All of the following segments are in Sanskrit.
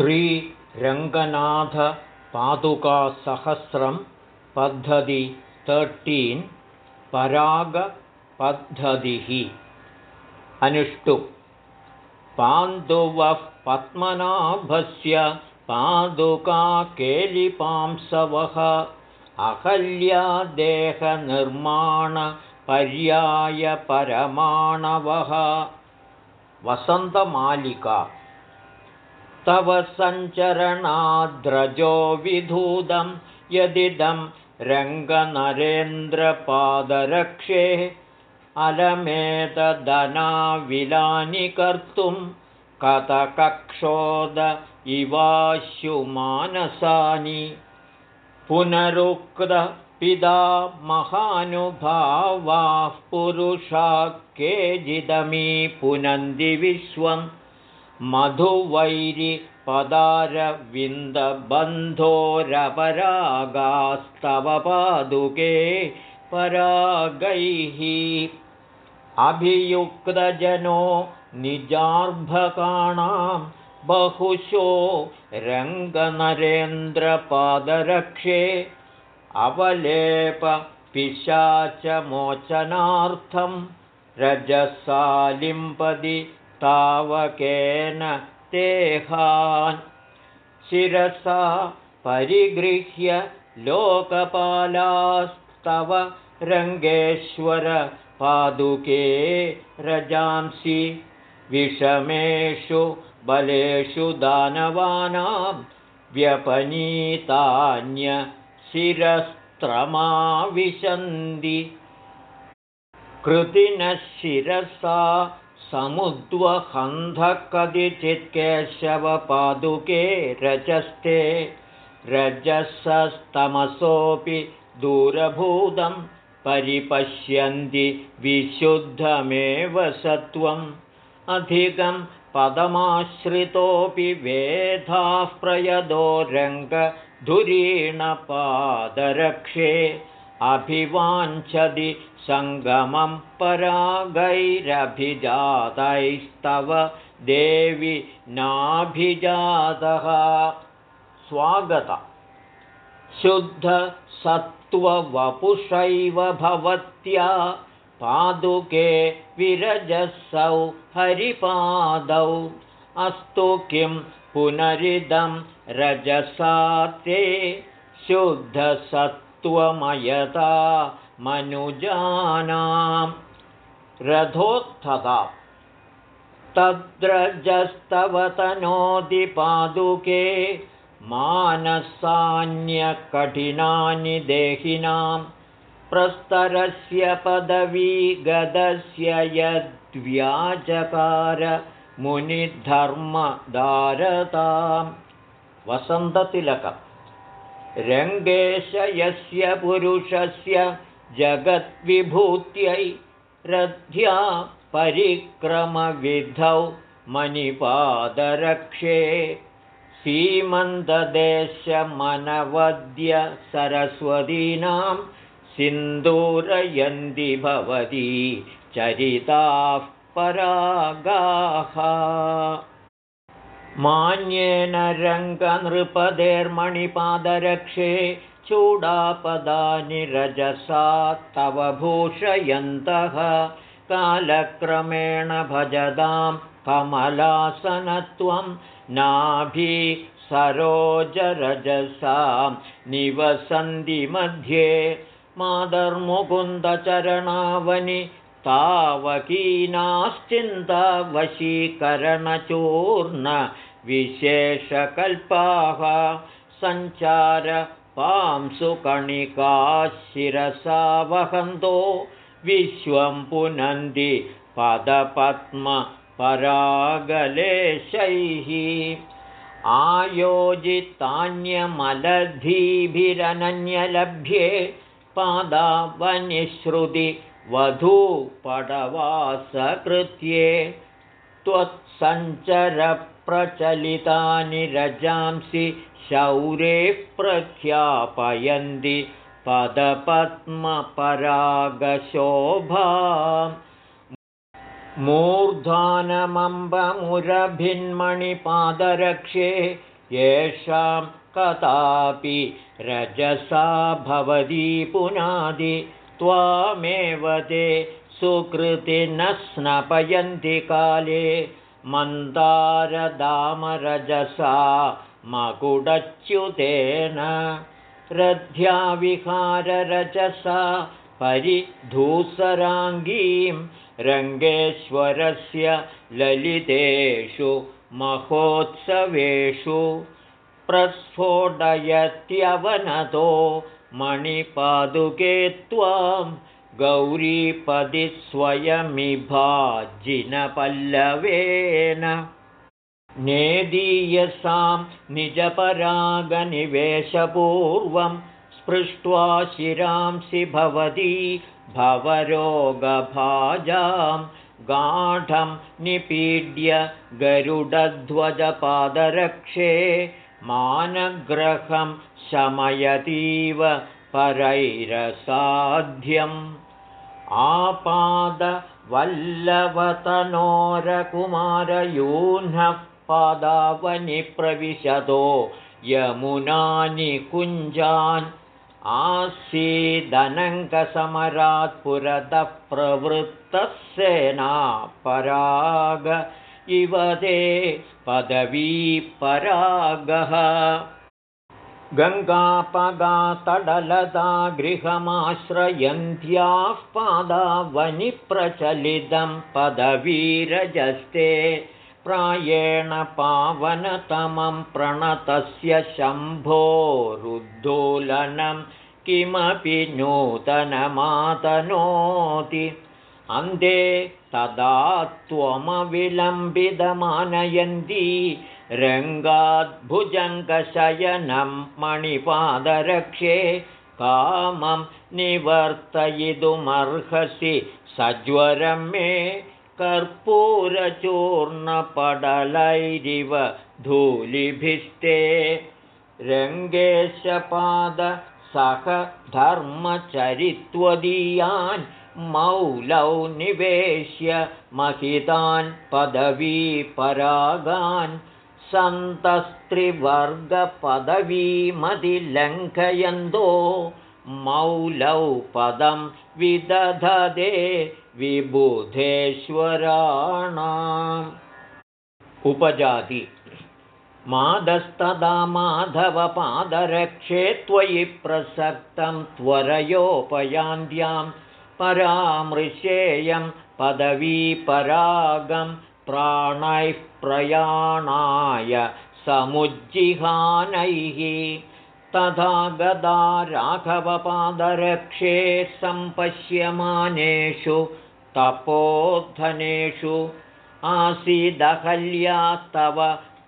श्रीरङ्गनाथपादुकासहस्रं पद्धति तर्टीन् परागपद्धतिः। अनुष्टु। पान्दुवः पद्मनाभस्य पादुकाकेलिपांसवः अहल्यादेहनिर्माणपर्यायपरमाणवः। वसन्तमालिका तव सञ्चरणाद्रजो विधूतं यदिदं रङ्गनरेन्द्रपादरक्षे अलमेतदनाविलानि कर्तुं कथकक्षोद इवाश्युमानसानि। पुनरुक्तपिता महानुभावाः पुरुषा केजिदमी पुनन्ति विश्वं मधुवैरिपदारविन्दबन्धोरपरागास्तव पादुके परागैः अभियुक्तजनो निजार्भकाणां बहुशो रङ्गनरेन्द्रपादरक्षे अवलेपपिशाचमोचनार्थं रजसालिम्पदि तावकेन तेहान् शिरसा परिगृह्य लोकपालास्तव रङ्गेश्वरपादुके रजांसि विषमेषु बलेषु दानवानां व्यपनीतान्यशिरस्त्रमाविशन्ति कृतिनः शिरसा समुद्वहन्धकदिचित्केशवपादुके रजस्ते रजसस्तमसोऽपि दूरभूतं परिपश्यन्ति विशुद्धमेव सत्वम् अधिकं पदमाश्रितोऽपि वेधाः प्रयदो रङ्गधुरीणपादरक्षे अभिवाञ्छति सङ्गमं परागैरभिजातैस्तव देवि नाभिजातः। स्वागत। शुद्धसत्त्ववपुषैव भवत्या पादुके विरजसौ हरिपादौ। अस्तु किं पुनरिदं रजसा ते शुद्धसत्त्वमयता मनुजानां रथोत्थता तद्रजस्तवतनोदिपादुके मानसान्यकठिनानि देहिनां प्रस्तरस्य पदवी गदस्य यद्व्याजकार मुनिधर्मदारतां वसन्ततिलकम् रङ्गेशयस्य पुरुषस्य जगद्विभूत्यै रथ्या परिक्रमविधौ मणिपादरक्षे सीमन्तदेशमनवद्य सरस्वतीनां सिन्दूरयन्ति भवती चरिताः परागाः मान्येन रङ्गनृपदेर्मणिपादरक्षे चूडापदानि रजसा तव भूषयन्तः। कालक्रमेण भजदां कमलासनत्वं नाभि सरोजरजसां निवसन्ति मध्ये। मादर्मुकुन्दचरणावनि तावकीनाश्चिन्तावशीकरणचूर्ण विशेषकल्पाः शिरसा वहन्तो विश्वं पुनन्ति पदपद्मपरागलेशैः। आयोजितान्यमलधीभिरनन्यलभ्ये पादावनिश्रुति वधूपडवासकृत्ये त्वत्सञ्चरप्रचलितानि रजांसि शौरेः प्रख्यापयन्ति पदपद्मपरागशोभा। मूर्धानमम्बमुरभिन्मणिपादरक्षे येषां कदापि रजसा भवती पुनादि त्वामेव ते सुकृति न स्नपयन्ति काले। मन्दारदामरजसा मकुडच्युतेन रथ्याविहाररजसा परिधूसराङ्गीं रङ्गेश्वरस्य ललितेषु महोत्सवेषु प्रस्फोटयत्यवनतो मणिपादुके त्वां गौरीपदि स्वयमिभाजिनपल्लवेन। नेदीयसां निजपरागनिवेशपूर्वं स्पृष्ट्वा शिरांसि भवती भवरोगभाजां गाढं निपीड्य गरुडध्वजपादरक्षे मानग्रहं शमयतीव परैरसाध्यम्। आपादवल्लभतनोरकुमारयूह्नः पादावनिप्रविशतो यमुनानि कुञ्जान् आसीदनङ्गसमरात् पुरतः प्रवृत्तः सेना पराग इव ते पदवीपरागः गङ्गापगातडलता गृहमाश्रयन्त्याः पादावनिप्रचलितं पदवीरजस्ते प्रायेण पावनतमं प्रणतस्य शम्भोरुद्धोलनं किमपि नूतनमातनोति अन्ते तदा त्वमविलम्बितमानयन्ती रङ्गाद्भुजङ्गशयनं मणिपादरक्षे कामं निवर्तयितुमर्हसि सज्वरं मे कर्पूरचूर्णपडलैरिव धूलिभिस्ते रङ्गेशपादसह धर्मचरित्वदीयान् मौलौ निवेश्य महितान् पदवीपरागान् सन्तस्त्रिवर्गपदवीमतिलङ्घयन्तो मौलौ पदं विदधदे विबुधेश्वराणाम्। उपजाति। मादस्तदा माधवपादरक्षे त्वयि प्रसक्तं त्वरयोपयान्त्यां परामृशेयं पदवीपरागं प्राणैः प्रयाणाय समुज्जिहानैः। तथा गदा राघवपादरक्षे सम्पश्यमानेषु तपोधनेषु आसीदहल्या तव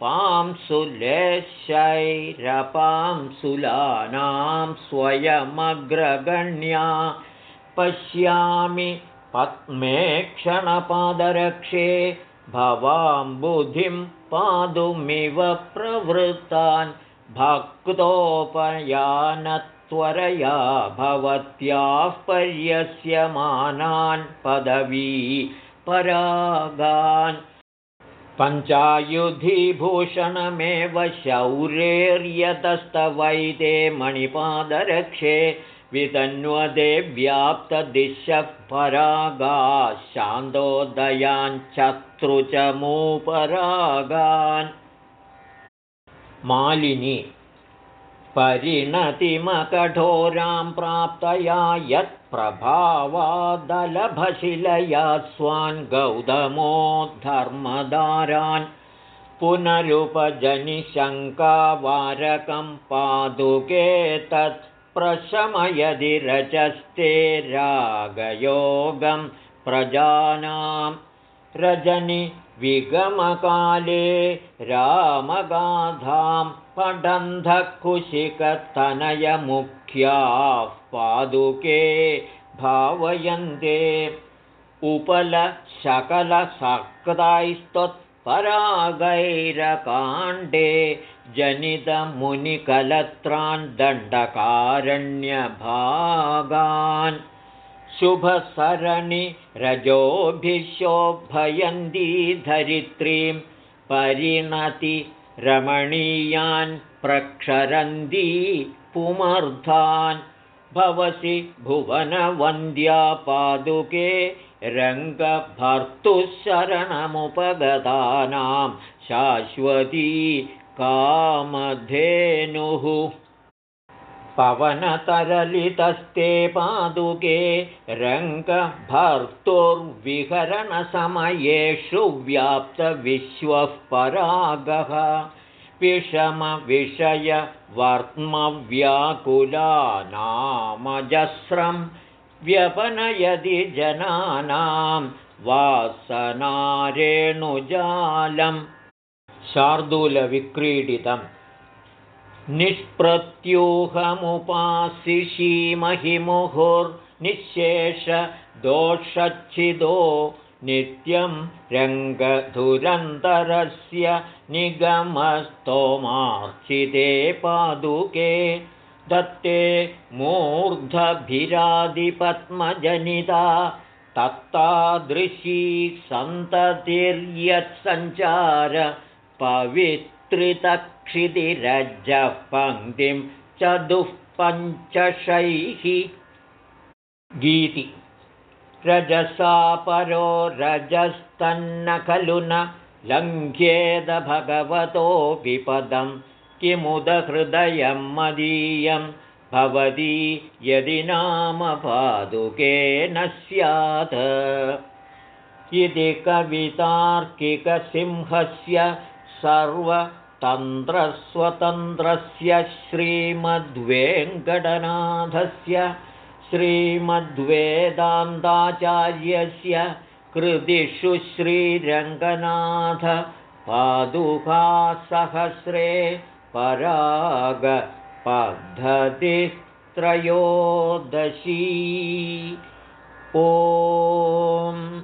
पांसुलेशैरपांसुलानां स्वयमग्रगण्या पश्यामि। पद्मेक्षणपादरक्षे भवाम्बुधिं पादुमिव प्रवृत्तान्। भक्तोपयानत्वरया भवत्याः पर्यस्यमानान् पदवी परागान्। पञ्चायुधिभूषणमेव शौरेर्यतस्तवैते मणिपादरक्षे वितन्वदे व्याप्तदिशः परागाः शान्तोदयाञ्चत्रुचमूपरागान् मालिनी परिणतिमकठोरां प्राप्तया यत्प्रभावादलभशिलया स्वान् गौतमो धर्मदारान् पुनरुपजनिशङ्कावारकं पादुके तत् प्रशमयदि रजस्ते रागयोगं प्रजानां रजनि विगमकाले रामगाधां पठन्धकुशिकतनयमुख्याः पादुके भावयन्ते उपलशकलसक्ताैस्त्वत्परागैरकाण्डे जनितमुनिकलत्रान् दण्डकारण्यभागान् शुभसरणि रजोभिशोभयन्ती धरित्रीं परिणति रमणीयान् प्रक्षरन्ती पुमर्थान् भवसि भुवनवन्द्या पादुके रङ्गभर्तुशरणमुपगतानां शाश्वती कामधेनुः। पवनतरलितस्ते पादुके रङ्गभर्तुर्विहरणसमयेषु व्याप्तविश्वः परागः। विषमविषयवर्त्मव्याकुलानामजस्रं व्यपनयदि जनानां वासनारेणुजालं शार्दूलविक्रीडितम् निष्प्रत्यूहमुपासिषीमहिमुहुर्निःशेषदोषच्छिदो नित्यं रङ्गधुरन्तरस्य निगमस्तोमार्चिते पादुके दत्ते मूर्धभिरादिपद्मजनिता तत्तादृशी सन्ततिर्यत्सञ्चार पवित्रितक्षितिरज्जः पङ्क्तिं चतुःपञ्चशैः। गीति। रजसा परो रजस्तन्न खलु न लङ्घ्येद भगवतो विपदं किमुदहृदयं मदीयं भवती यदि नाम पादुकेन स्यात्। इति कवितार्किकसिंहस्य सर्वतन्त्रस्वतन्त्रस्य श्रीमद्वेङ्कटनाथस्य श्रीमद्वेदान्ताचार्यस्य कृतिषु श्रीरङ्गनाथ पादुकासहस्रे परागपद्धतिस्त्रयोदशी। ॐ